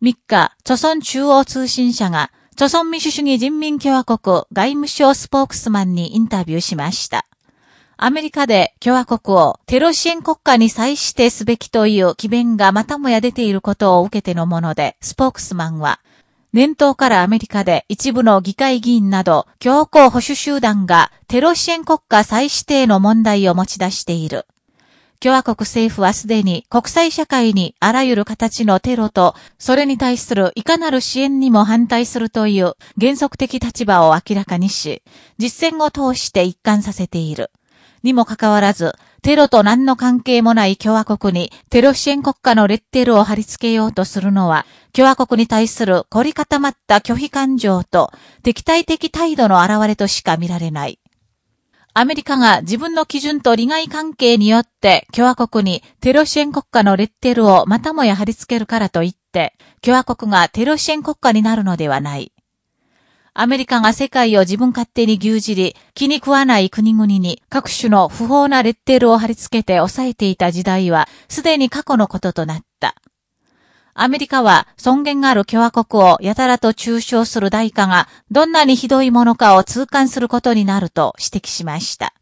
3日、朝鮮中央通信社が、朝鮮民主主義人民共和国外務省スポークスマンにインタビューしました。アメリカで共和国をテロ支援国家に再指定すべきという機弁がまたもや出ていることを受けてのもので、スポークスマンは、年頭からアメリカで一部の議会議員など強硬保守集団がテロ支援国家再指定の問題を持ち出している。共和国政府はすでに国際社会にあらゆる形のテロと、それに対するいかなる支援にも反対するという原則的立場を明らかにし、実践を通して一貫させている。にもかかわらず、テロと何の関係もない共和国にテロ支援国家のレッテルを貼り付けようとするのは、共和国に対する凝り固まった拒否感情と敵対的態度の表れとしか見られない。アメリカが自分の基準と利害関係によって共和国にテロ支援国家のレッテルをまたもや貼り付けるからといって、共和国がテロ支援国家になるのではない。アメリカが世界を自分勝手に牛耳り、気に食わない国々に各種の不法なレッテルを貼り付けて抑えていた時代は、すでに過去のこととなった。アメリカは尊厳がある共和国をやたらと中傷する代価がどんなにひどいものかを痛感することになると指摘しました。